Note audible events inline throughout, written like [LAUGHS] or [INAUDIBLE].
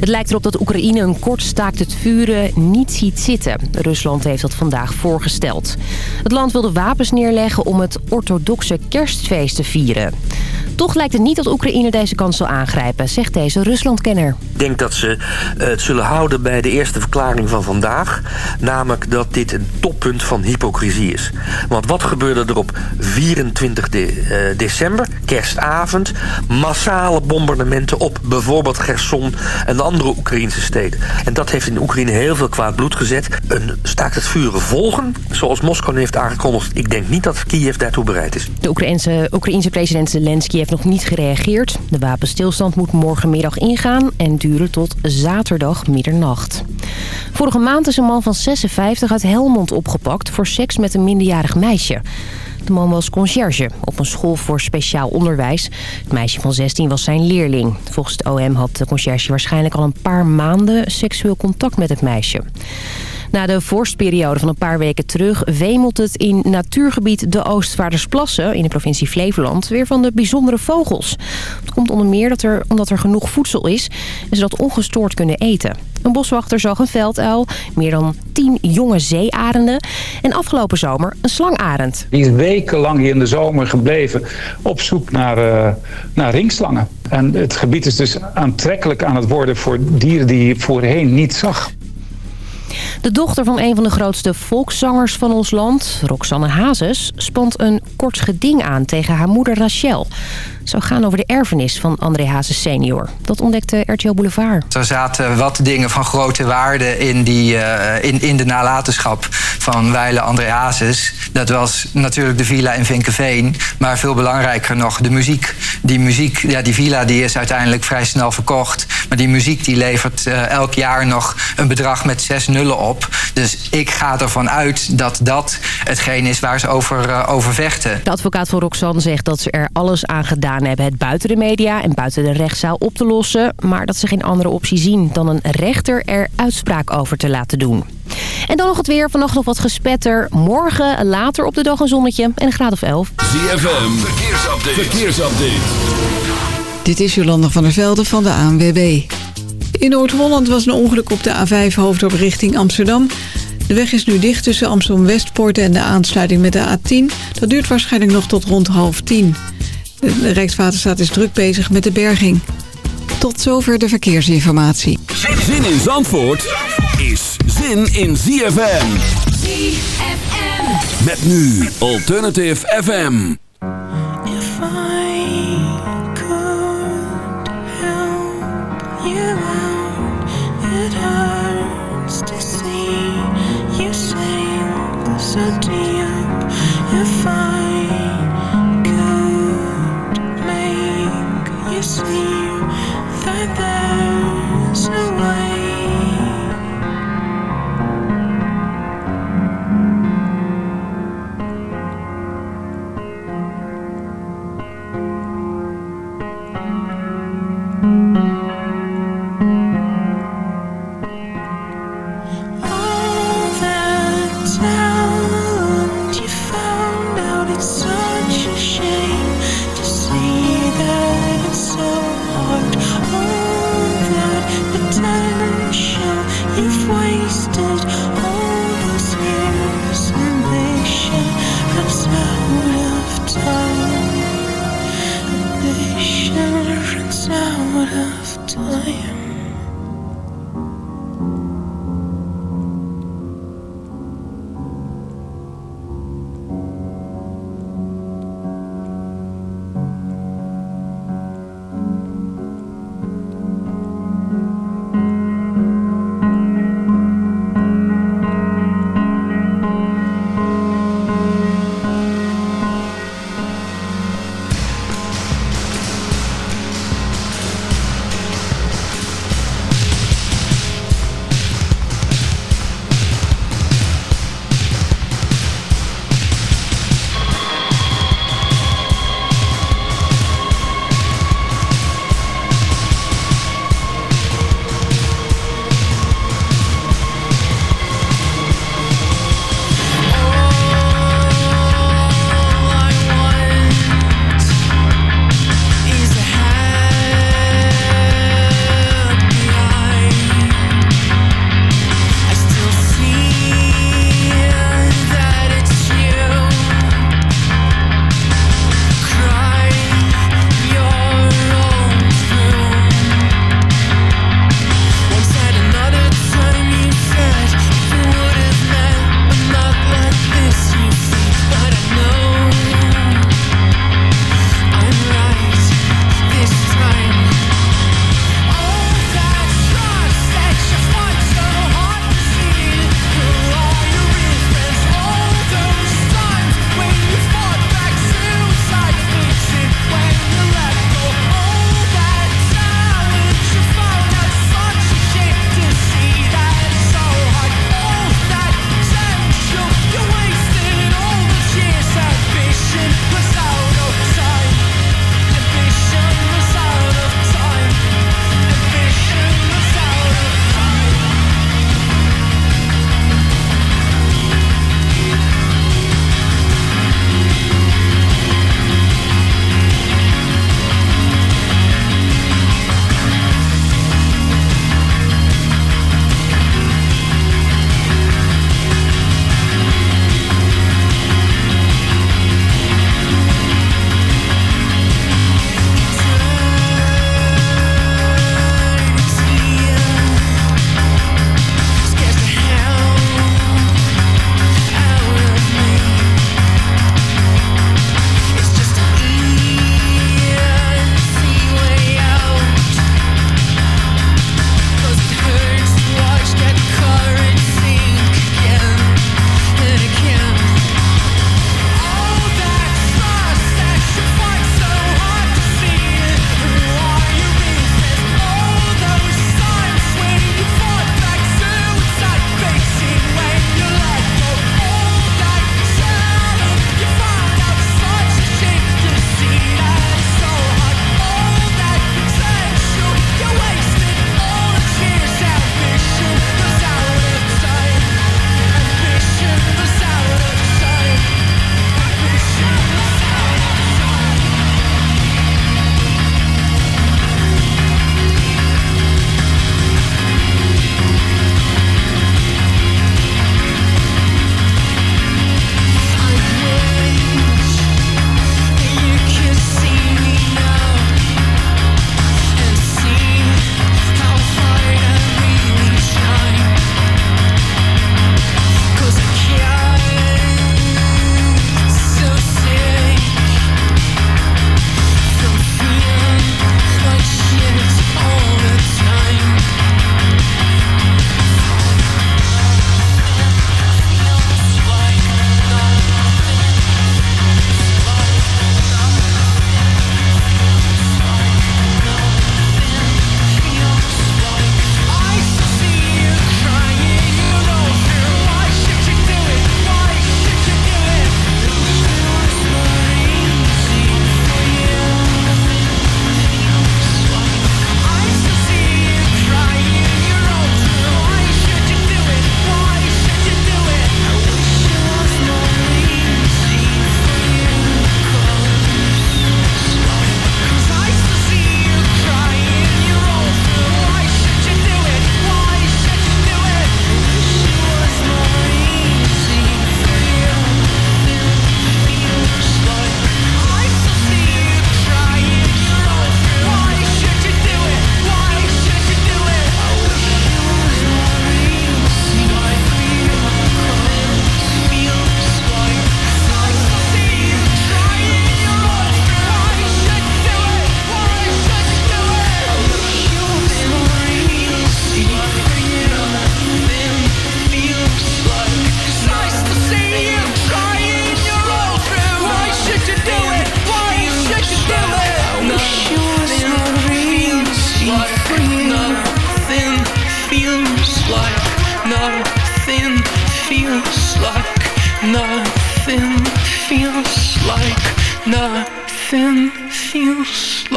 Het lijkt erop dat Oekraïne een kort staakt het vuren niet ziet zitten. Rusland heeft dat vandaag voorgesteld. Het land wilde wapens neerleggen om het orthodoxe kerstfeest te vieren. Toch lijkt het niet dat Oekraïne deze kans zal aangrijpen, zegt deze Ruslandkenner. Ik denk dat ze eh, het zullen houden bij de eerste verklaring van vandaag. Namelijk dat dit een toppunt van hypocrisie is. Want wat gebeurde er op 24 de, uh, december, kerstavond? Massale bombardementen op bijvoorbeeld Gerson en de andere Oekraïnse steden. En dat heeft in Oekraïne heel veel kwaad bloed gezet. Een staakt het vuren volgen, zoals Moskou heeft aangekondigd. Ik denk niet dat Kiev daartoe bereid is. De Oekraïense, Oekraïense president Zelensky heeft nog niet gereageerd. De wapenstilstand moet morgenmiddag ingaan en duren tot zaterdag middernacht. Vorige maand is een man van 56 uit Helmond opgepakt voor seks met een minderjarig meisje. De man was conciërge op een school voor speciaal onderwijs. Het meisje van 16 was zijn leerling. Volgens het OM had de conciërge waarschijnlijk al een paar maanden seksueel contact met het meisje. Na de vorstperiode van een paar weken terug wemelt het in natuurgebied de Oostvaardersplassen in de provincie Flevoland weer van de bijzondere vogels. Het komt onder meer dat er, omdat er genoeg voedsel is en ze dat ongestoord kunnen eten. Een boswachter zag een velduil, meer dan tien jonge zeearenden en afgelopen zomer een slangarend. Die is wekenlang hier in de zomer gebleven op zoek naar, uh, naar ringslangen. En het gebied is dus aantrekkelijk aan het worden voor dieren die je voorheen niet zag. De dochter van een van de grootste volkszangers van ons land, Roxanne Hazes... spant een kort geding aan tegen haar moeder Rachel zou gaan over de erfenis van André Hazes senior. Dat ontdekte RTL Boulevard. Er zaten wat dingen van grote waarde in, die, uh, in, in de nalatenschap van Weile André Hazes. Dat was natuurlijk de villa in Vinkenveen. Maar veel belangrijker nog de muziek. Die muziek, ja, die villa die is uiteindelijk vrij snel verkocht. Maar die muziek die levert uh, elk jaar nog een bedrag met zes nullen op. Dus ik ga ervan uit dat dat hetgeen is waar ze over, uh, over vechten. De advocaat van Roxanne zegt dat ze er alles aan gedaan hebben het buiten de media en buiten de rechtszaal op te lossen... maar dat ze geen andere optie zien dan een rechter er uitspraak over te laten doen. En dan nog het weer. Vannacht nog wat gespetter. Morgen later op de dag een zonnetje en een graad of 11. ZFM, verkeersupdate. verkeersupdate. Dit is Jolanda van der Velde van de ANWB. In Noord-Holland was een ongeluk op de A5 hoofdop richting Amsterdam. De weg is nu dicht tussen Amsterdam-Westpoort en de aansluiting met de A10. Dat duurt waarschijnlijk nog tot rond half tien. De Rijkswaterstaat is druk bezig met de berging. Tot zover de verkeersinformatie. Zin in Zandvoort is zin in ZFM. ZFM. Met nu Alternative FM. If I could help you out, it hurts to see you sing so deep. If I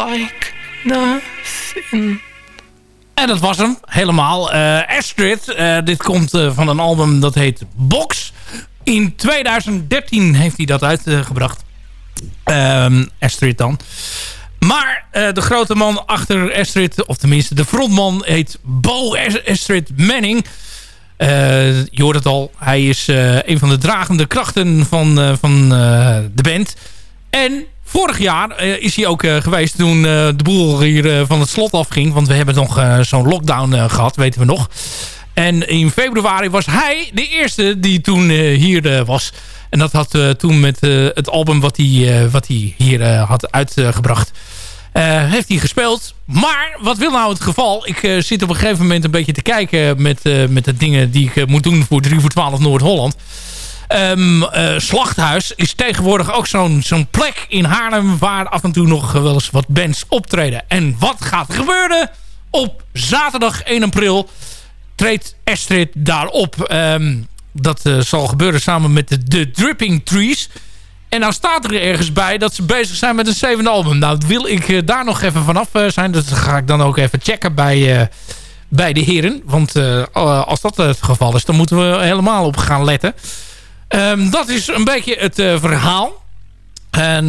like nothing. En dat was hem, helemaal. Uh, Astrid, uh, dit komt uh, van een album dat heet Box. In 2013 heeft hij dat uitgebracht. Um, Astrid dan. Maar de grote man achter Astrid, of tenminste de frontman, heet Bo Astrid Manning. je hoort het al, hij is een van de dragende krachten van, van de band. En Vorig jaar uh, is hij ook uh, geweest toen uh, de boel hier van het slot afging. Want we hebben nog zo'n lockdown gehad, weten we nog. En in februari was hij de eerste die toen hier was. En dat had toen met het album wat hij, wat hij hier had uitgebracht... heeft hij gespeeld. Maar wat wil nou het geval? Ik zit op een gegeven moment een beetje te kijken... met, met de dingen die ik moet doen voor 3 voor 12 Noord-Holland... Um, Slachthuis is tegenwoordig ook zo'n plek in Haarlem... waar af en toe nog wel eens wat bands optreden. En wat gaat gebeuren? Op zaterdag 1 april treedt Astrid daarop. Um, dat uh, zal gebeuren samen met de, Dripping Trees... En nou staat er ergens bij dat ze bezig zijn met een zevende album. Nou wil ik uh, daar nog even vanaf zijn. Dat ga ik dan ook even checken bij, uh, bij de heren. Want als dat het geval is, dan moeten we helemaal op gaan letten. Um, dat is een beetje het uh, verhaal. En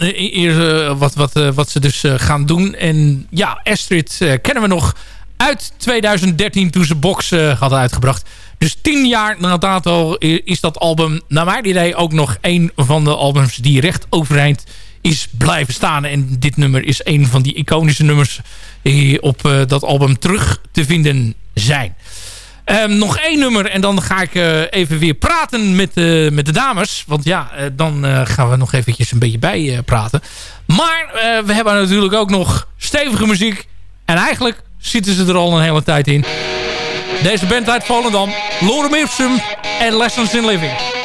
uh, wat, wat, uh, wat ze dus gaan doen. En ja, Astrid kennen we nog uit 2013 toen ze Box hadden uitgebracht. Dus tien jaar na dato is dat album naar mijn idee ook nog een van de albums die recht overeind is blijven staan. En dit nummer is een van die iconische nummers die op dat album terug te vinden zijn. Um, nog één nummer en dan ga ik uh, even weer praten met, uh, met de dames. Want ja, uh, dan gaan we nog eventjes een beetje bij praten. Maar we hebben natuurlijk ook nog stevige muziek. En eigenlijk zitten ze er al een hele tijd in. Deze band uit Volendam, Lorem Ipsum en Lessons in Living.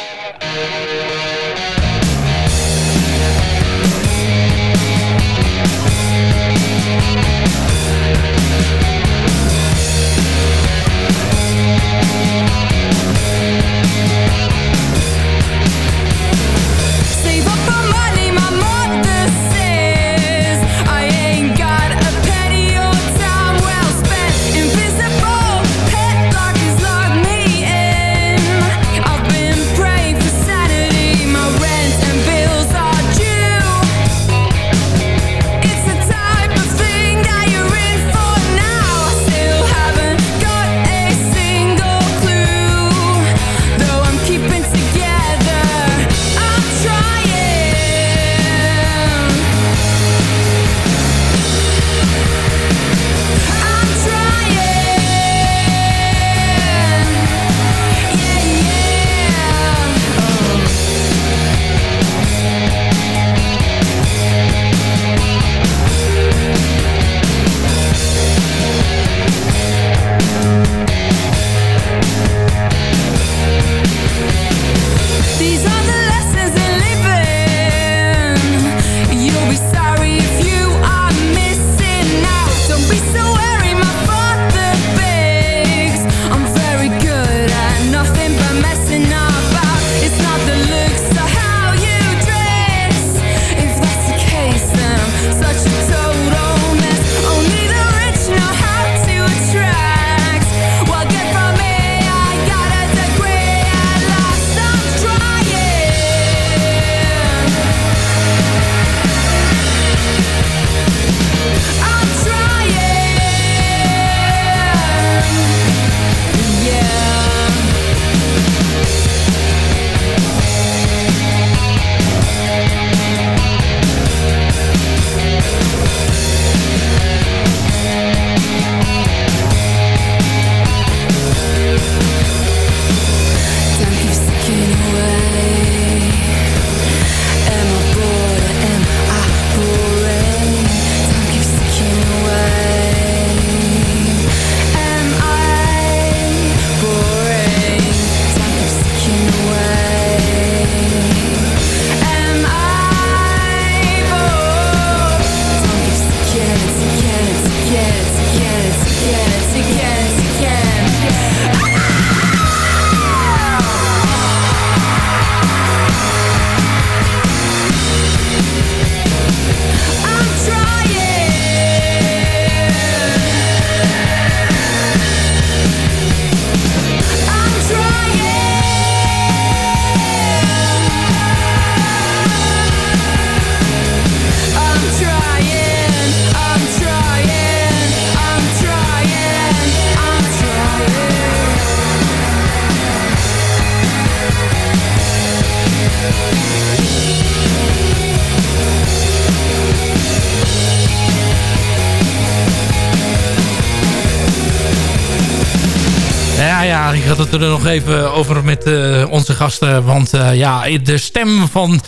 Ik had het er nog even over met uh, onze gasten. Want uh, ja, de stem van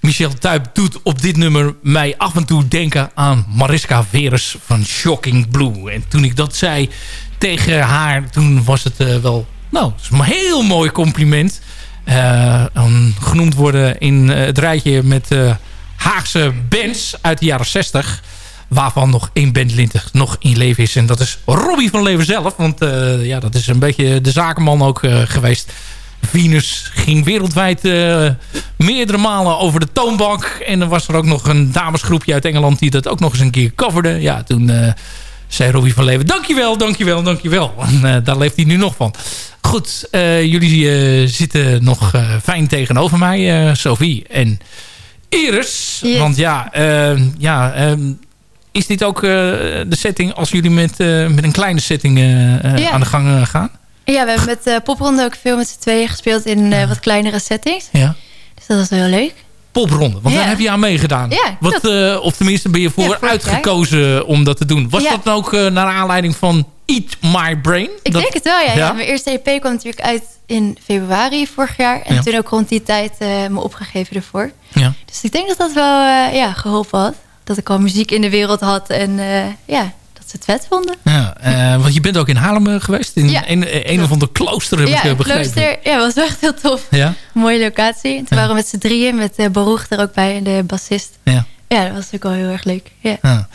Michel Tuyp doet op dit nummer mij af en toe denken aan Mariska Veres van Shocking Blue. En toen ik dat zei tegen haar, toen was het uh, wel... Nou, het is een heel mooi compliment. genoemd worden in het rijtje met Haagse bands uit de jaren 60 waarvan nog één bandlint nog in leven is. En dat is Robbie van Leven zelf. Want uh, ja, dat is een beetje de zakenman ook uh, geweest. Venus ging wereldwijd uh, meerdere malen over de toonbank. En er was er ook nog een damesgroepje uit Engeland... die dat ook nog eens een keer coverde. Ja, toen zei Robbie van Leven... dankjewel, dankjewel, dankjewel. En daar leeft hij nu nog van. Goed, jullie zitten nog fijn tegenover mij, Sophie en Iris. Yes. Want ja, ja is dit ook uh, de setting als jullie met, uh, met een kleine setting ja. aan de gang gaan? Ja, we hebben met Popronde ook veel met z'n tweeën gespeeld in wat kleinere settings. Ja. Dus dat was heel leuk. Popronde, want Ja. daar heb je aan meegedaan. Ja, wat, of tenminste ben je voor Ja, uitgekozen om dat te doen. Was dat ook naar aanleiding van Eat My Brain? Ik dat, denk het wel, ja. Mijn eerste EP kwam natuurlijk uit in februari vorig jaar. En toen ook rond die tijd eh, me opgegeven ervoor. Ja. Dus ik denk dat dat wel eh, ja, geholpen had. Dat ik al muziek in de wereld had en eh, ja, dat ze het vet vonden. Ja, eh, want je bent ook in Haarlem eh, geweest. In Ja. een, een of ander klooster heb ja, ik begrepen. klooster ja, was echt heel tof. Ja? Mooie locatie. En toen waren we met z'n drieën met uh, Baruch er ook bij en de bassist. Ja. Ja, dat was natuurlijk wel heel erg leuk. Ja. Ja.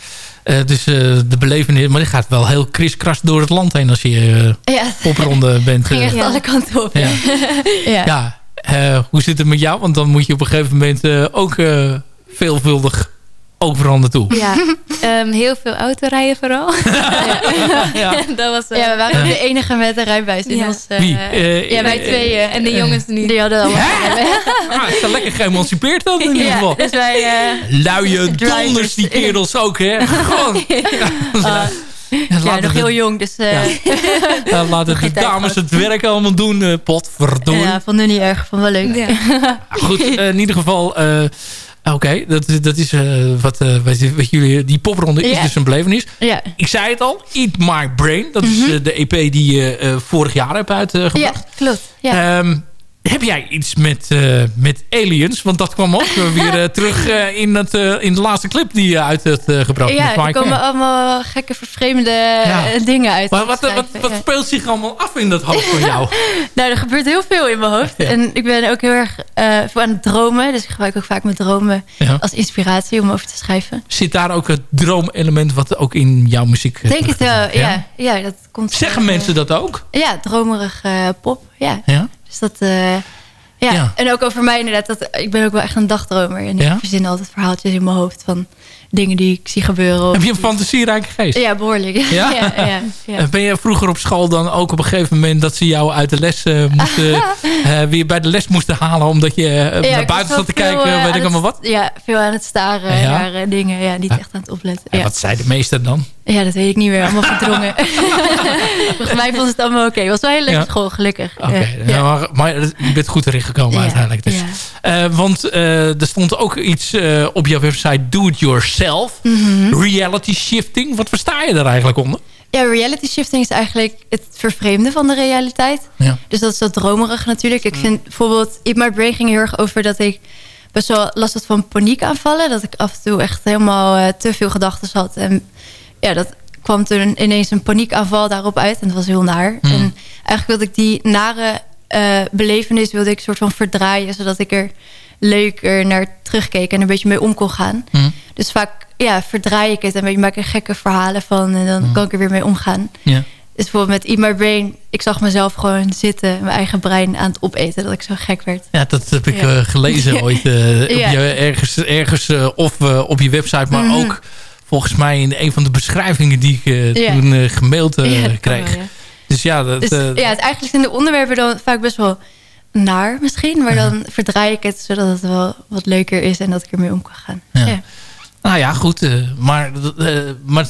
Dus de belevenis, maar die gaat wel heel kriskras door het land heen als je eh, Ja, popronde bent. [LAUGHS] ging echt alle kanten op. Ja. [LAUGHS] ja. Ja, hoe zit het met jou? Want dan moet je op een gegeven moment ook veelvuldig overal naartoe. Ja, [LAUGHS] ehm, heel veel autorijden vooral. [LAUGHS] Ja. [LAUGHS] dat was eh, Ja, we waren de enige met een rijbewijs in Ja. ons... eh, Wie? Eh, ja, wij eh, tweeën. en de jongens niet. Die hadden allemaal Ah, is dat lekker geëmancipeerd dan in ieder geval. dus wij... eh, Luie donders, die kerels ook, hè? Gewoon. Ja, ja, nog heel jong, dus... eh ja, laten de dames het werk allemaal doen. eh potverdorie. ja, vond niet erg. Vond wel leuk. Ja. Goed, eh, in ieder geval... eh, Oké, dat, dat is eh, wat, eh, wat, jullie... Die popronde is dus een belevenis. Ja, Ik zei het al, Eat My Brain. Dat is eh, de EP die je vorig jaar hebt uitgebracht. ja klopt. Ja. Ehm, heb jij iets met, eh, met aliens? Want dat kwam ook eh, weer eh, terug [LAUGHS] in, het, in de laatste clip die je uit hebt gebracht. ja, er komen allemaal gekke, vervreemde Ja. dingen uit. Maar wat, wat, wat, schrijven, ja. speelt zich allemaal af in dat hoofd van jou? [LAUGHS] Nou, er gebeurt heel veel in mijn hoofd. Ja. En ik ben ook heel erg veel aan het dromen. Dus ik gebruik ook vaak mijn dromen als inspiratie om over te schrijven. Zit daar ook het droomelement wat ook in jouw muziek Ik denk het wel, ja. ja. dat komt Zeggen mensen dat ook? Ja, dromerig pop, ja. Ja? Dus dat... eh, ja. Ja. en ook over mij inderdaad. Dat, ik ben ook wel echt een dagdromer. En Ja? ik verzin altijd verhaaltjes in mijn hoofd van dingen die ik zie gebeuren. Heb je een fantasierijke geest? Ja, behoorlijk. Ja? [LAUGHS] Ja, ja, ja. [LAUGHS] Ben je vroeger op school dan ook op een gegeven moment dat ze jou uit de les eh, moesten, [LAUGHS] weer bij de les moesten halen omdat je eh, naar buiten zat te kijken, weet ik allemaal wat? Ja, veel aan het staren naar dingen. Ja, niet echt aan het opletten. Wat zei de meester dan? ja, dat weet ik niet meer. Allemaal verdrongen. Volgens mij vond het allemaal oké. Het was wel leuke Ja. school, gelukkig. Oké, nou, maar, maar je bent goed terechtgekomen Ja, uiteindelijk. Dus. Eh, want eh, er stond ook iets eh, op jouw website, Do It Yourself. Mhm. Reality shifting. Wat versta je daar eigenlijk onder? Ja, reality shifting is eigenlijk het vervreemden van de realiteit. Ja. Dus dat is zo dromerig natuurlijk. Ik vind bijvoorbeeld, Eat My Brain ging heel erg over dat ik best wel last had van paniekaanvallen. Dat ik af en toe echt helemaal te veel gedachten had. En ja, dat kwam toen ineens een paniekaanval daarop uit. En dat was heel naar. Hmm. En eigenlijk wilde ik die nare eh, belevenis wilde ik soort van verdraaien. Zodat ik er leuker naar terugkeek en er een beetje mee om kon gaan. Hmm. Dus vaak ja, verdraai ik het en weet je, maak er gekke verhalen van. En dan kan ik er weer mee omgaan. Ja. Dus bijvoorbeeld met Eat My Brain. Ik zag mezelf gewoon zitten, mijn eigen brein aan het opeten. Dat ik zo gek werd. Ja, dat heb ik Ja. eh, gelezen [LAUGHS] ooit. eh, op Ja. je, ergens ergens of op je website, maar Mhm. ook volgens mij in een van de beschrijvingen die ik Ja. toen eh, gemaild kreeg. wel, ja. Dus ja, dat, Dus eh, ja, het, eigenlijk zijn de onderwerpen dan vaak best wel naar misschien. Maar dan verdraai ik het zodat het wel wat leuker is. En dat ik ermee om kan gaan. Ja. Ja. Nou ja, goed. eh, maar eh, maar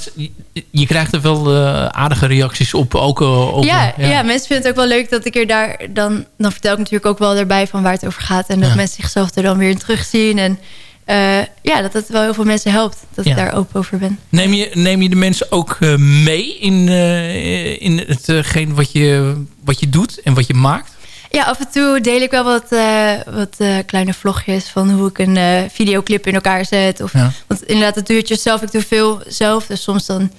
je, krijgt er wel aardige reacties op. Ook, Ja, ja. mensen vinden het ook wel leuk dat ik er daar... Dan, dan vertel ik natuurlijk ook wel erbij van waar het over gaat. En dat mensen zichzelf er dan weer in terugzien. En eh, ja, dat het wel heel veel mensen helpt. Dat Ja. ik daar open over ben. Neem, je, neem je de mensen ook eh, mee in, eh, in hetgeen wat je wat je doet en wat je maakt? Ja, af en toe deel ik wel wat, wat kleine vlogjes van hoe ik een videoclip in elkaar zet. Of, Ja. Want inderdaad, het duurtje zelf. Ik doe veel zelf. Dus soms dan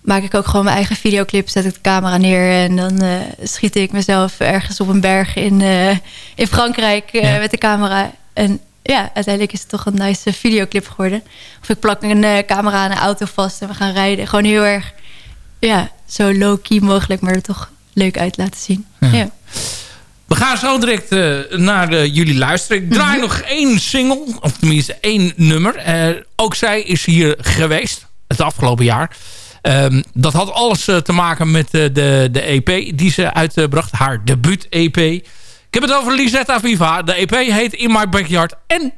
maak ik ook gewoon mijn eigen videoclip. Zet ik de camera neer en dan schiet ik mezelf ergens op een berg in, in Frankrijk Ja. met de camera. En ja, uiteindelijk is het toch een nice videoclip geworden. Of ik plak een eh, camera aan een auto vast en we gaan rijden. Gewoon heel erg, ja, zo low-key mogelijk, maar er toch leuk uit laten zien. ja. We gaan zo direct eh, naar eh, jullie luisteren. Ik draai nog één single, of tenminste één nummer. Eh, ook zij is hier geweest, het afgelopen jaar. Ehm, dat had alles eh, te maken met eh, de, de EP die ze uitbracht. Haar debuut-EP. Ik heb het over Lisetta Viva. De EP heet In My Backyard. En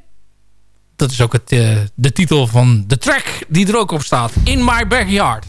dat is ook het, eh, de titel van de track die er ook op staat. In My Backyard.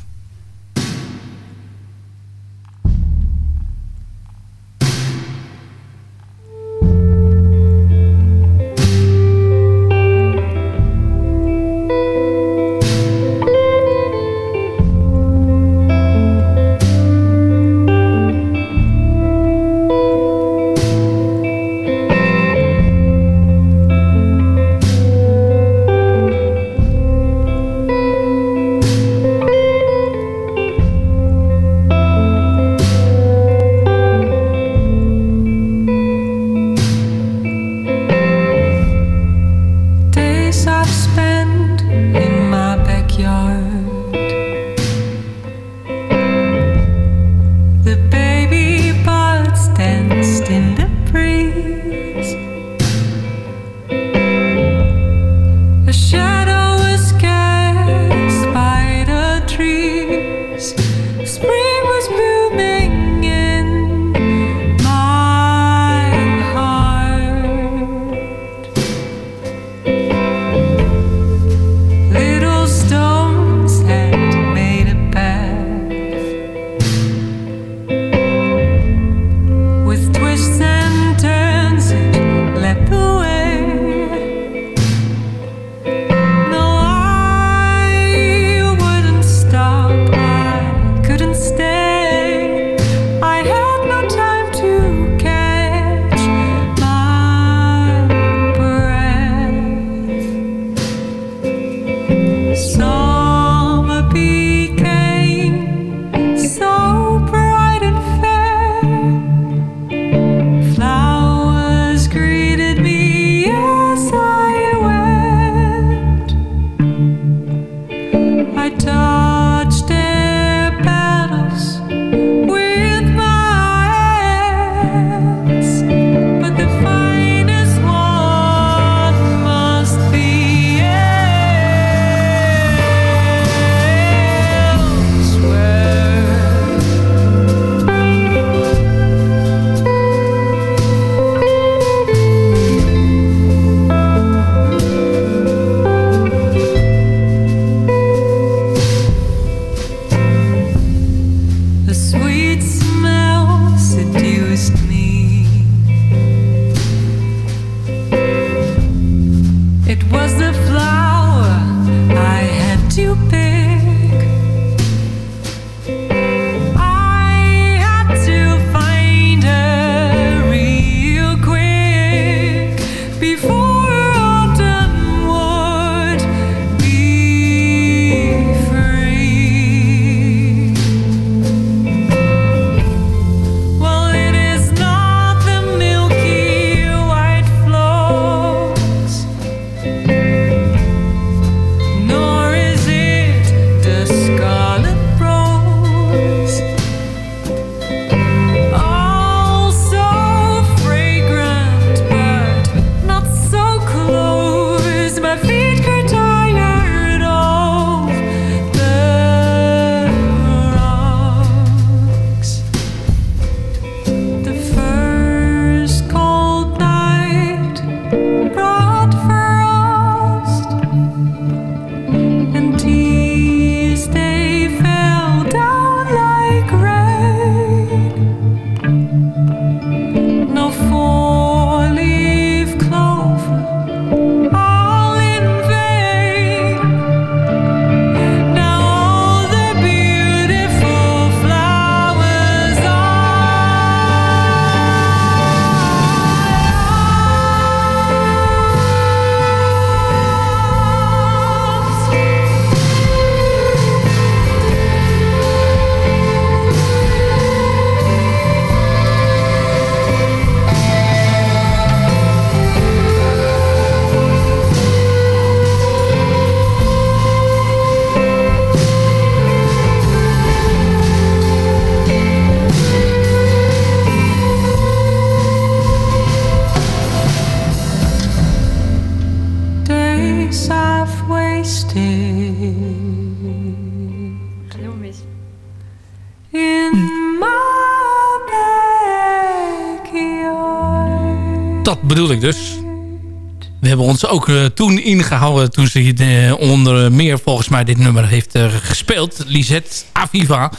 Hebben ons ook uh, toen ingehouden toen ze uh, onder meer volgens mij dit nummer heeft uh, gespeeld. Lisette Aviva.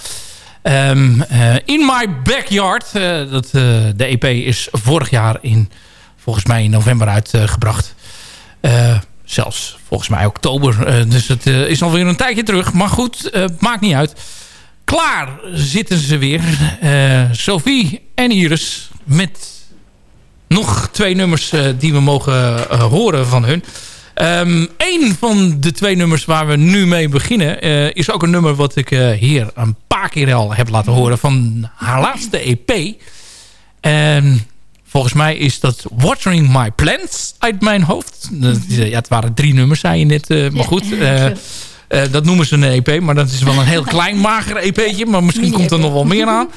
Um, in My Backyard. dat, de EP is vorig jaar in, volgens mij in november uitgebracht. zelfs volgens mij oktober. dus het is alweer een tijdje terug. Maar goed, maakt niet uit. Klaar zitten ze weer. Sophie en Iris met nog twee nummers uh, die we mogen uh, horen van hun. Um, een van de twee nummers waar we nu mee beginnen... Uh, is ook een nummer wat ik hier een paar keer al heb laten horen... van haar laatste EP. En volgens mij is dat Watering My Plants uit mijn hoofd. Dat, ja, het waren drie nummers, zei je net. maar goed, [LAUGHS] dat noemen ze een EP. Maar dat is wel een heel klein, mager EP'tje. Maar misschien komt er nog wel meer aan.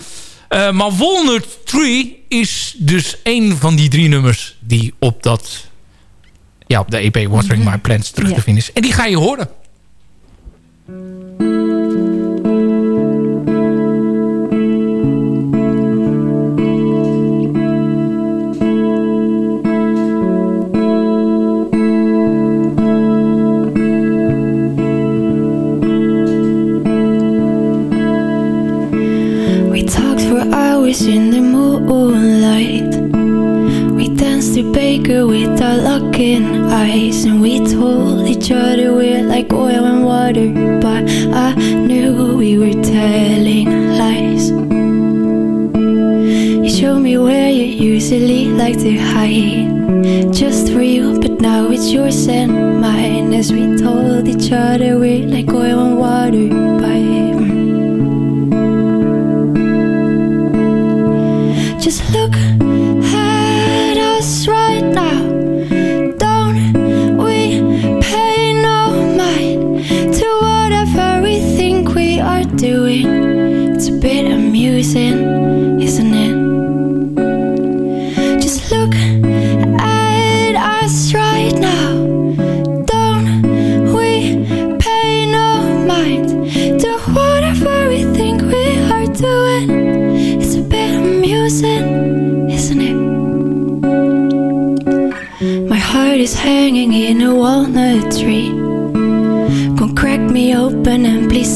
Uh, maar Walnut Tree is dus een van die drie nummers die op dat ja, op de EP Watering My Plants terug te vinden is. En die ga je horen. Hours in the moonlight. We danced to Baker with our locking eyes, and we told each other we're like oil and water. But I knew we were telling lies. You showed me where you usually like to hide, just for you. But now it's yours and mine, as we told each other we're like oil and water. But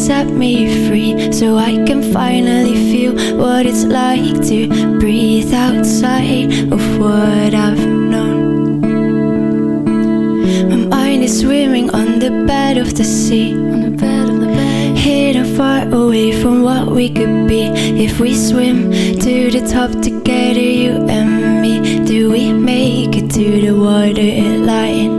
set me free so I can finally feel what it's like to breathe outside of what I've known. My mind is swimming on the bed of the sea, on the bed of the bed, hidden far away from what we could be if we swim to the top together, you and me. Do we make it to the water line?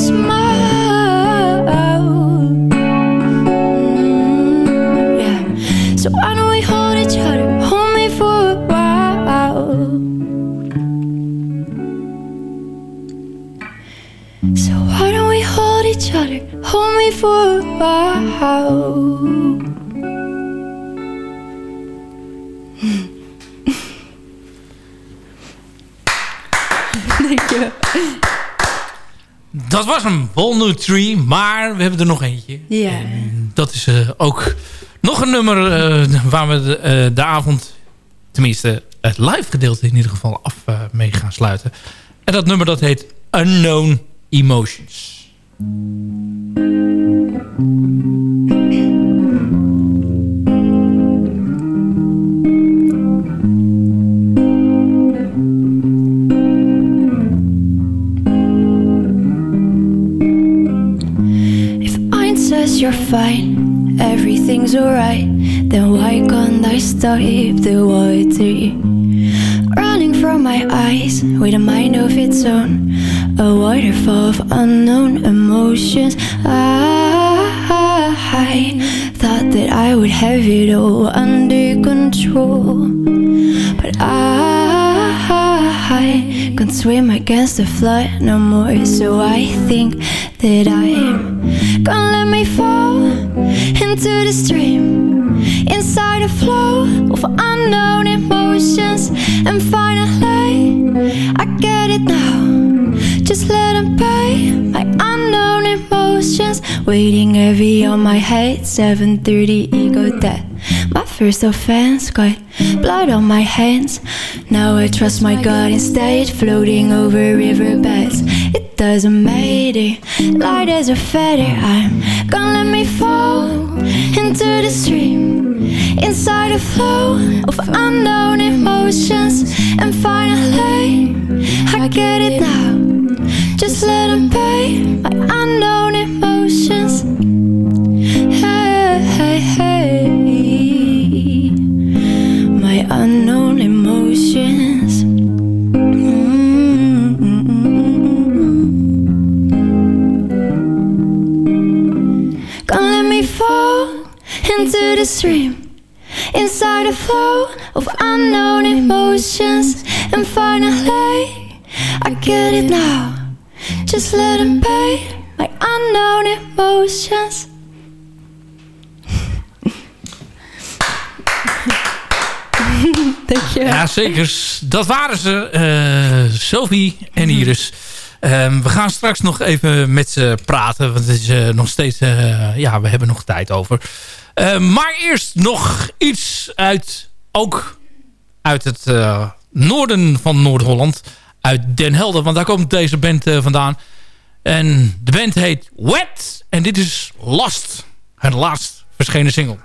So why don't we hold each other, only for bow So why don't we hold each other? hold me for a while? Dat was een Walnut Tree, maar we hebben er nog eentje. Ja. En dat is eh, ook nog een nummer eh, waar we de, eh, de avond, tenminste het live gedeelte in ieder geval, af mee gaan sluiten. En dat nummer dat heet Unknown Emotions. Fine, everything's alright. Then why can't I stop the water running from my eyes with a mind of its own? A waterfall of unknown emotions. I thought that I would have it all under control, but I can't swim against the flood no more. So I think that I'm gonna let me fall into the stream inside a flow of unknown emotions, and finally I get it now. Just let them pay my unknown emotions, waiting heavy on my head. 7:30 ego death. My first offense got blood on my hands. Now I trust my God instead, floating over riverbeds. It doesn't matter, light as a feather. I'm gonna let me fall into the stream, inside a flow of unknown emotions. And finally, I get it now. Just let them pay my unknown emotions. Into the stream. Inside a flow of unknown emotions. And finally, I get it now. Just let them pay my unknown emotions. [LAUGHS] Ja, zeker. Dat waren ze. eh, Sophie en Iris. Ehm, we gaan straks nog even met ze praten. Want het is eh, nog steeds... eh, ja, we hebben nog tijd over. Eh, maar eerst nog iets uit... Ook uit het eh, noorden van Noord-Holland. Uit Den Helder. Want daar komt deze band vandaan. En de band heet Wet. En dit is Last. Hun laatst verschenen single.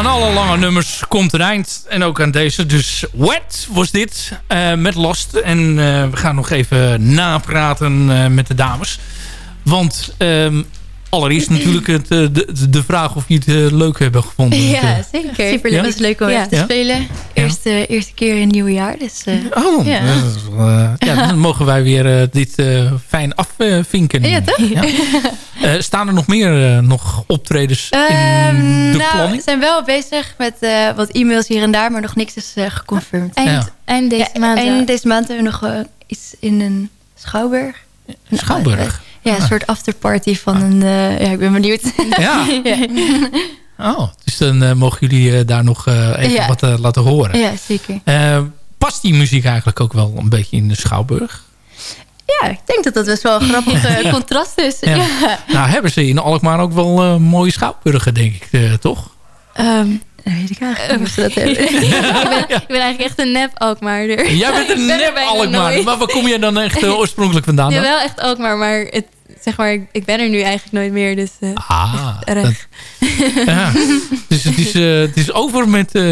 Aan alle lange nummers komt een eind. En ook aan deze. Dus Wet was dit. eh, met Lost. En eh, we gaan nog even napraten eh, met de dames. Want ehm, allereerst natuurlijk het, eh, de, de vraag of je het eh, leuk hebben gevonden. Ja, zeker. Super leuk. Ja? Het was leuk om Ja. te Ja? spelen. Eerste, eerste keer in het nieuwe jaar. Dus, eh, Oh, ja. dan [LAUGHS] mogen wij weer dit eh, fijn afvinken. Ja, toch? Ja. [LAUGHS] Eh, staan er nog meer eh, nog optredens in Ehm, de nou, we planning? zijn wel bezig met eh, wat e-mails hier en daar, maar nog niks is geconfirmed. Eind, Ja. eind deze Ja, maand. eind deze maand hebben we nog iets in een Schouwburg. Schouwburg? Ja, een Ah. soort afterparty van een... eh, ja, ik ben benieuwd. Ja. [LAUGHS] ja. Oh, dus dan eh, mogen jullie eh, daar nog even Ja. wat laten horen. ja, zeker. Past die muziek eigenlijk ook wel een beetje in de Schouwburg? Ja, ik denk dat dat best wel een grappig [LAUGHS] contrast is. Ja. Nou, hebben ze in Alkmaar ook wel mooie Schouwburgen, denk ik, toch? Ehm, dat weet ik eigenlijk niet of ze dat [LAUGHS] hebben. ik, ben, ik ben eigenlijk echt een nep Alkmaarder. Jij bent [LAUGHS] een ben nep Alkmaar. Maar waar kom jij dan echt eh, [LAUGHS] oorspronkelijk vandaan? Ja, wel echt Alkmaar, maar, het, zeg maar ik, ik ben er nu eigenlijk nooit meer. Dus eh, Ah, erg. ja. Dus het is, eh, het is over met, eh,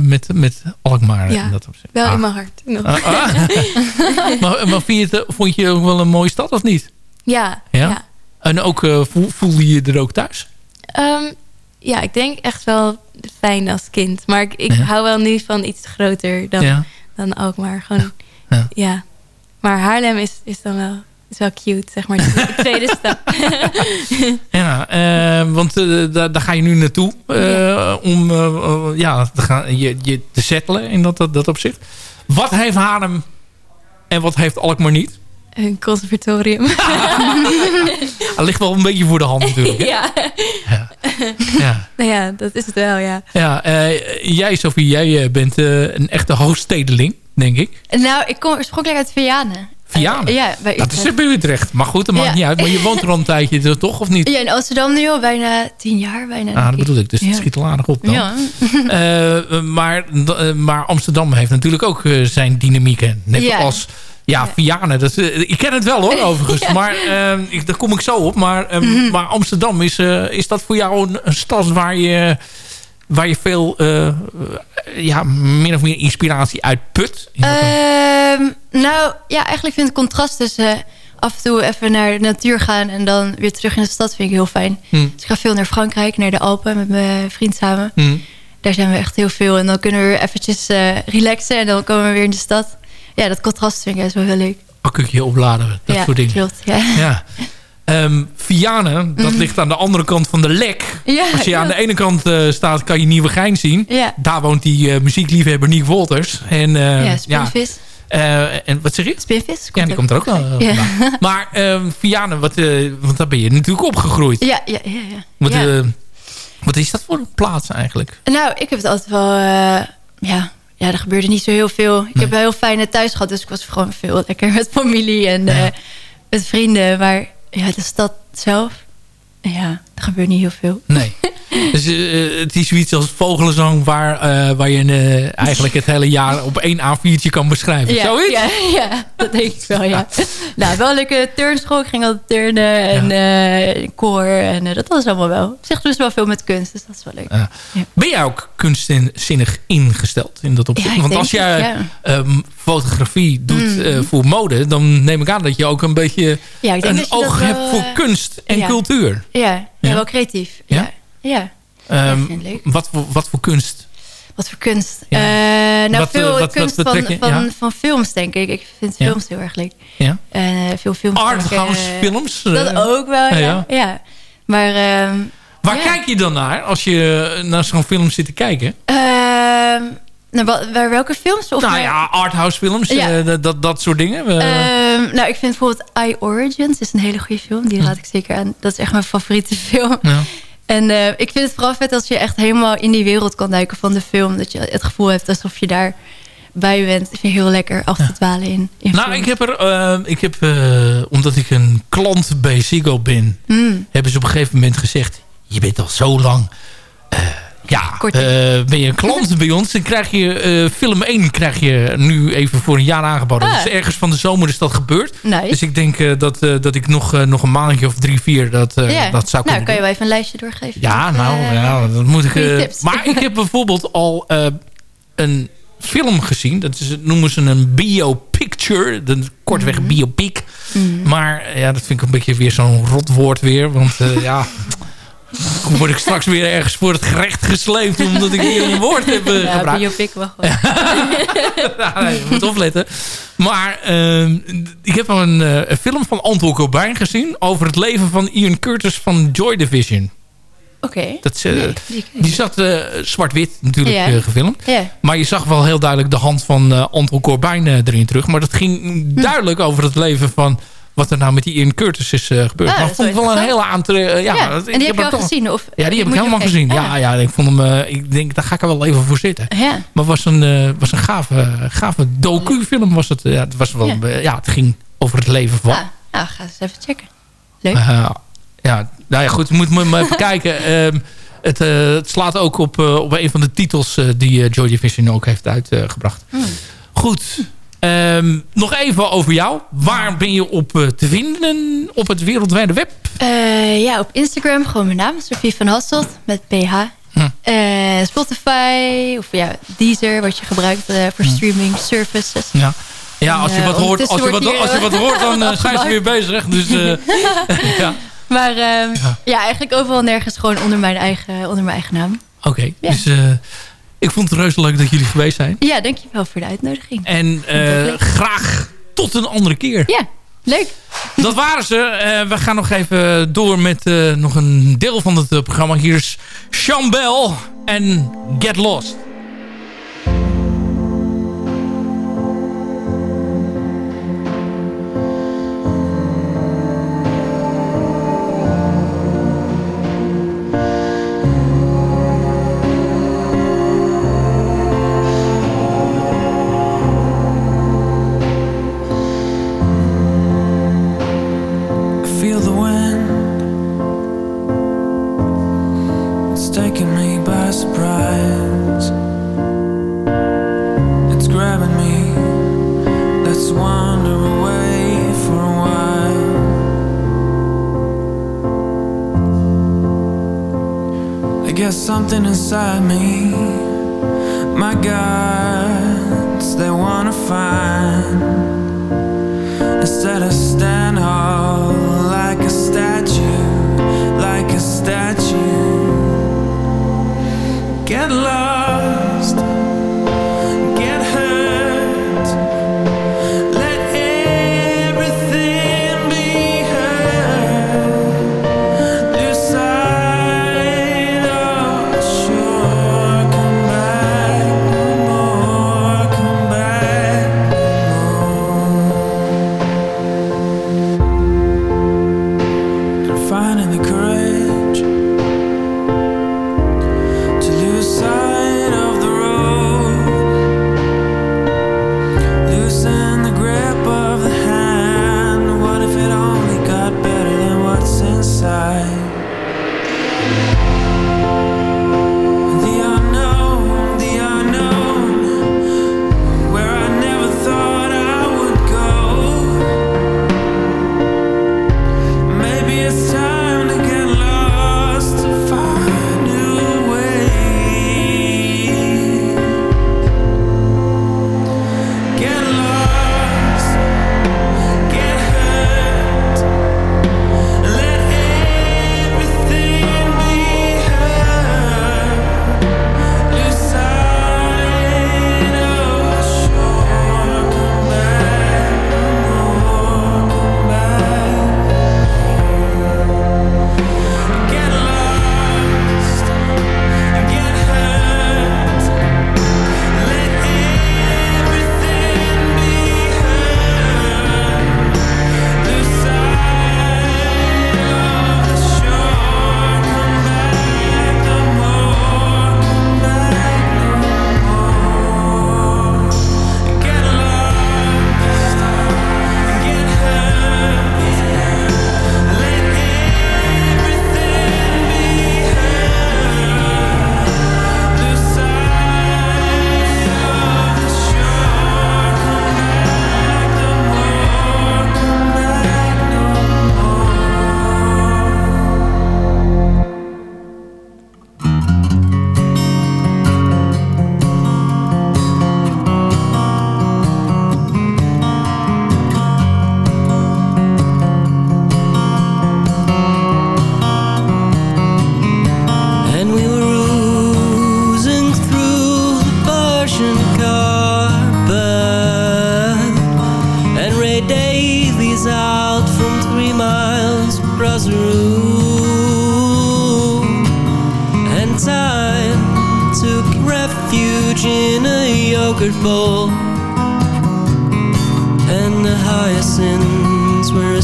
met, met Alkmaar. Ja, in dat opzicht. wel Ah. in mijn hart. nog. Ah, ah. maar maar vind je het, eh, vond je het ook wel een mooie stad of niet? Ja, Ja? ja. En ook, eh, voel, voelde je je er ook thuis? Ehm, ja, ik denk echt wel fijn als kind. Maar ik, ik hou wel nu van iets groter dan, dan Alkmaar. Gewoon, Ja. Maar Haarlem is, is dan wel, is wel cute, zeg maar. De tweede [LAUGHS] stap. Ja, eh, want eh, daar, daar ga je nu naartoe eh, om ja, te, gaan, je, je te settelen in dat, dat, dat opzicht. Wat heeft Haarlem en wat heeft Alkmaar niet? Een conservatorium. [LAUGHS] [LAUGHS] Dat ligt wel een beetje voor de hand natuurlijk. hè? ja. Ja. Nou ja, dat is het wel, ja. Ja, eh, jij Sophie, jij eh, bent eh, een echte hoofdstedeling, denk ik. nou, ik kom oorspronkelijk uit Vianen. Vianen? Ja, bij Dat is Utrecht. bij Utrecht. Maar goed, dat maakt Ja. niet uit. Maar je woont er al een tijdje, toch? Of niet? Ja, in Amsterdam nu al bijna tien jaar. Bijna, Ah, dat bedoel ik. Dus het schiet al aardig op dan. Ja. [LAUGHS] Eh, maar, maar Amsterdam heeft natuurlijk ook zijn dynamieken. Net Ja. als ja, Vianen. Dat, eh, ik ken het wel hoor, [LAUGHS] overigens. Maar eh, ik, daar kom ik zo op. Maar, eh, Mhm. maar Amsterdam, is, eh, is dat voor jou een, een stad waar je, waar je veel eh, ja, min of meer inspiratie uit put? Ehm, nou, ja, eigenlijk vind ik het contrast tussen af en toe even naar de natuur gaan... en dan weer terug in de stad vind ik heel fijn. Hm. Dus ik ga veel naar Frankrijk, naar de Alpen met mijn vriend samen. Hm. Daar zijn we echt heel veel. En dan kunnen we weer eventjes relaxen en dan komen we weer in de stad. Ja, dat contrast vind ik juist wel heel leuk. Akkukje opladen, dat ja, soort dingen. klopt. Ja. Ja. Ehm, Vianen, dat ligt aan de andere kant van de lek. Mhm. Ja, Als je aan de ene kant eh, staat, kan je Nieuwegein zien. Ja. Daar woont die eh, muziekliefhebber Nick Wolters. En, eh, ja, spinvis. en wat zeg je? Spinvis. Ja, die komt er ook wel. [LAUGHS] Maar ehm Vianen, wat, want daar ben je natuurlijk opgegroeid. Ja, ja, ja. ja. Wat, wat is dat voor een plaats eigenlijk? Nou, ik heb het altijd wel... ja, ja, er gebeurde niet zo heel veel. Ik heb wel heel fijne thuis gehad. Dus ik was gewoon veel lekker met familie en eh, met vrienden. Maar ja, de stad zelf... Ja, er gebeurt niet heel veel. Nee. [LAUGHS] dus eh, het is zoiets als vogelenzang waar, eh, waar je eh, eigenlijk het hele jaar op één A4'tje kan beschrijven. Ja, Zoiets? ja, [LAUGHS] ja, dat denk ik wel, ja. [LAUGHS] nou, wel een leuke turnschool. Ik ging altijd turnen en koor. En dat was allemaal wel. Ik zeg dus wel veel met kunst, dus dat is wel leuk. Ben jij ook kunstzinnig ingesteld in dat opzicht? Want als jij ehm, fotografie doet Mm. voor mode... dan neem ik aan dat je ook een beetje Ja, ik denk een dat je dat oog wel, hebt voor kunst en ja. cultuur. Ja, ja, Ja? wel creatief. Ja? Ja, ja. Leuk. wat, voor, wat voor kunst? Wat voor kunst? Ja. Eh, nou, Wat, veel eh, wat- kunst wat van, van, Ja. van films, denk ik. Ik vind Ja. films heel erg leuk. Ja? Eh, veel films. Arthouse films? Dat ook wel, ja. ja, ja. ja. Maar... ehm, Waar ja. kijk je dan naar als je naar zo'n film zit te kijken? Ehm, nou, welke films? Of nou naar- ja, arthouse films, Ja. dat, dat, soort dingen. Nou, ik vind bijvoorbeeld I Origins is een hele goede film. Die raad ik zeker aan. Dat is echt mijn favoriete film. ja. En eh, ik vind het vooral vet als je echt helemaal in die wereld kan duiken van de film. Dat je het gevoel hebt alsof je daar bij bent. Ik vind heel lekker af te dwalen in, in Nou, films. ik heb er, eh, ik heb, eh, omdat ik een klant bij Ziggo ben, Mm. hebben ze op een gegeven moment gezegd: je bent al zo lang, ja, eh, ben je een klant bij ons. Dan krijg je eh, film 1 krijg je nu even voor een jaar aangeboden. Ah. Dus ergens van de zomer is dat gebeurd. Nice. Dus ik denk eh, dat, dat ik nog, nog een maandje of drie, vier dat, dat zou nou, kunnen kan je wel even een lijstje doorgeven? Ja, nou, ja, dat moet ik... maar ik heb bijvoorbeeld al een film gezien. Dat is, noemen ze een biopicture. De, kortweg Mhm. biopic. Maar eh, ja, dat vind ik een beetje weer zo'n rot woord weer. Want ja... [LAUGHS] [LAUGHS] Word ik straks weer ergens voor het gerecht gesleept... omdat ik hier een woord heb eh, ja, gebruikt. biopic wel [LAUGHS] nee, je moet opletten. Maar ehm, ik heb een, eh, een film van Anton Cobain gezien... over het leven van Ian Curtis van Joy Division. Oké. Dat, is, eh, Nee, die- die zat zwart-wit natuurlijk Ja. gefilmd. Ja. Maar je zag wel heel duidelijk de hand van Anton Corbijn erin terug. Maar dat ging Hm. duidelijk over het leven van... wat er nou met die Ian Curtis is eh, gebeurd. Ah, maar ik vond het wel een hele aantrekkelijke... ja, Ja, dat- en die heb er je al gezien? Of, Ja, die heb ik helemaal gezien. Ja, ja, ik vond hem... eh, ik denk, daar ga ik er wel even voor zitten. Ja. Maar het was een, eh, was een gave, gave docu-film. Was het, ja, het, was wel, Ja. ja. ja, het ging over het leven van... Ah, nou, ga eens even checken. Leuk. Eh, ja, nou ja, goed. Moet maar even [LAUGHS] kijken. Ehm, het, eh, het slaat ook op, eh, op een van de titels eh, die eh, Joy Division ook heeft uitgebracht. Hmm. Goed. Ehm, nog even over jou. Waar ben je op eh, te vinden op het wereldwijde web? Eh, ja, op Instagram gewoon mijn naam. Sofie van Hasselt met PH. Hm. Eh, Spotify of ja, Deezer, wat je gebruikt voor streaming services. Ja. Ja, als je wat hoort, als je wat, als je wat hoort dan [LAUGHS] zijn ze weer bezig. Dus, [LAUGHS] ja. Maar ehm, ja. eigenlijk overal nergens gewoon onder mijn eigen, onder mijn eigen naam. Oké, Ja. dus ik vond het reuze leuk dat jullie geweest zijn. Ja, dankjewel voor de uitnodiging. En eh, graag tot een andere keer. Ja, leuk. Dat waren ze. Eh, we gaan nog even door met eh, nog een deel van het programma. Hier is Sean Bell en Get Lost. Inside me,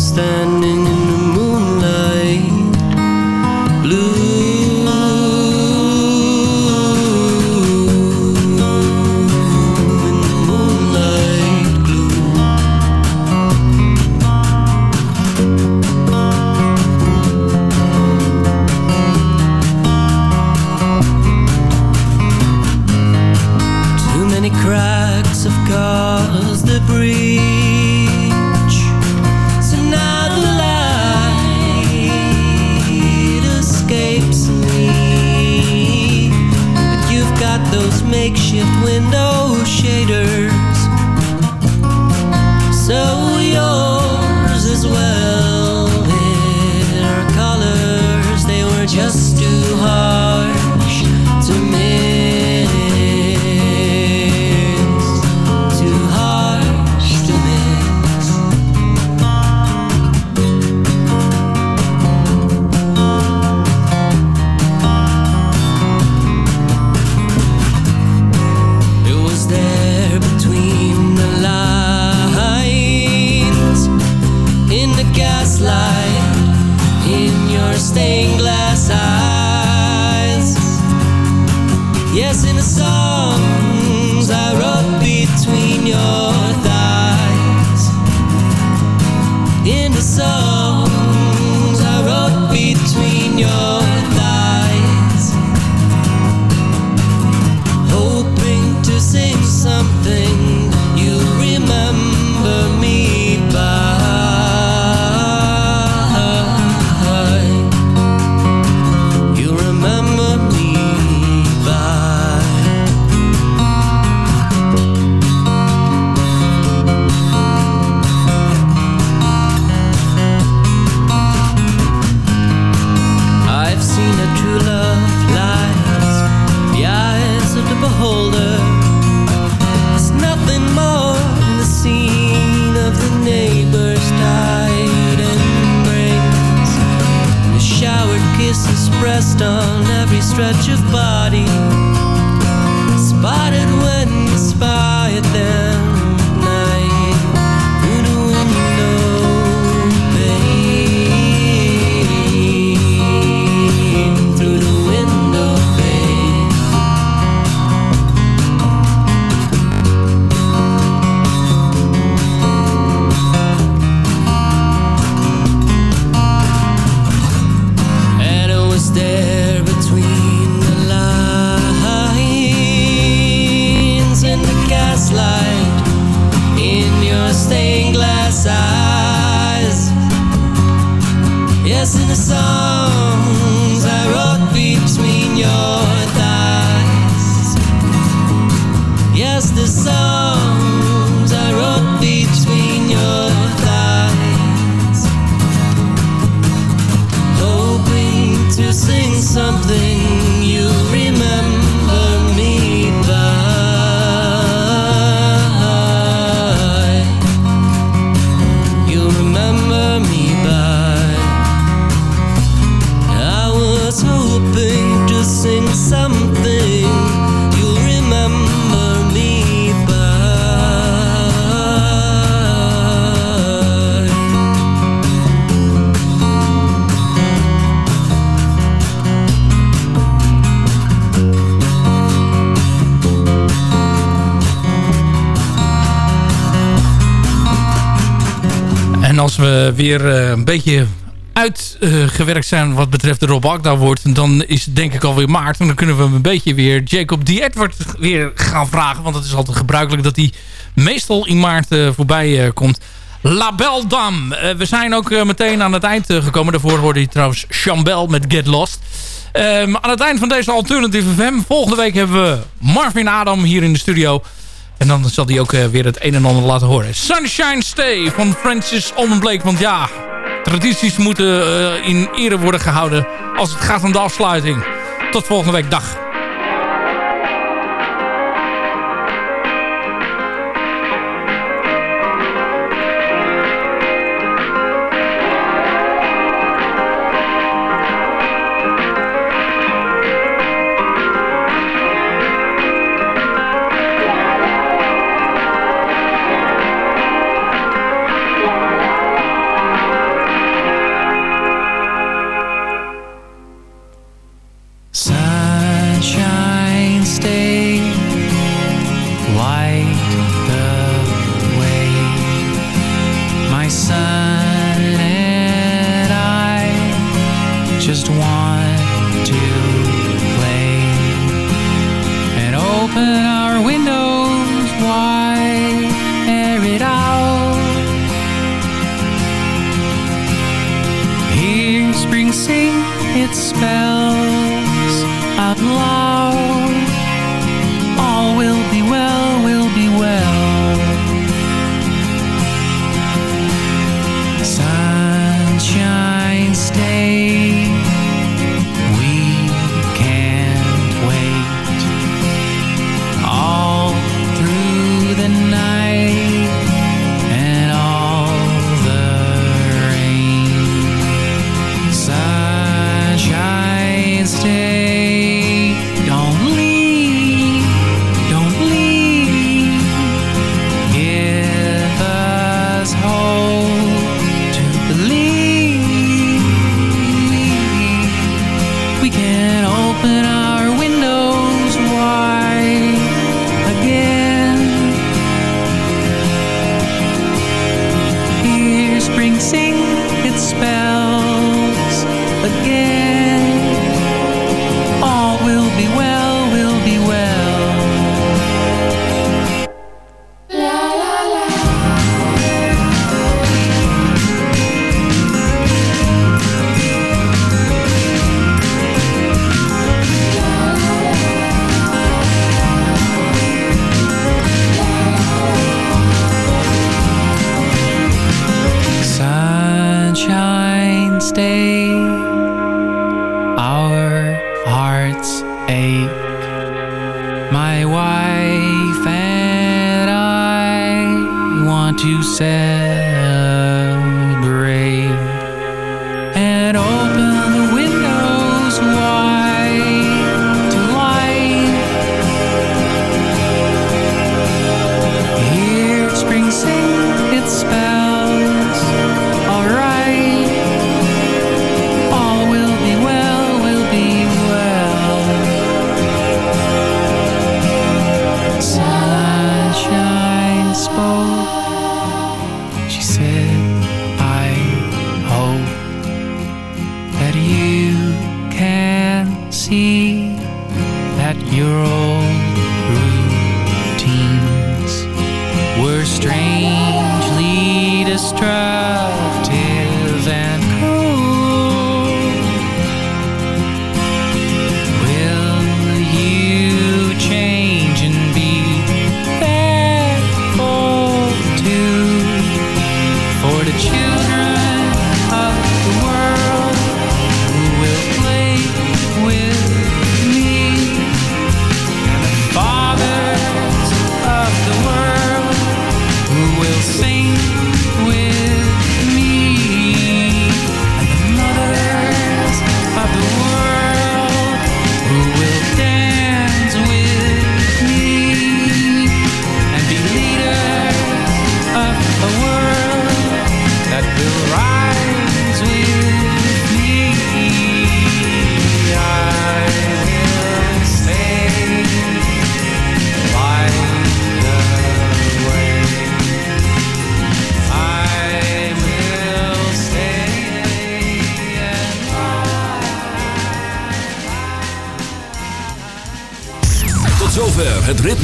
standing in the als we weer eh, een beetje uitgewerkt zijn wat betreft de Rob Agda wordt... dan is het denk ik alweer maart. En dan kunnen we een beetje weer Jacob D. Edward weer gaan vragen. Want het is altijd gebruikelijk dat hij meestal in maart eh, voorbij eh, komt. La Belle Dame. We zijn ook meteen aan het eind gekomen. Daarvoor hoorde je trouwens Chambel met Get Lost. Ehm, aan het eind van deze Alternative FM. Volgende week hebben we Marvin Adam hier in de studio. En dan zal hij ook eh, weer het een en ander laten horen. Sunshine Stay van Francis Blake. Want ja, tradities moeten eh, in ere worden gehouden als het gaat om de afsluiting. Tot volgende week. Dag.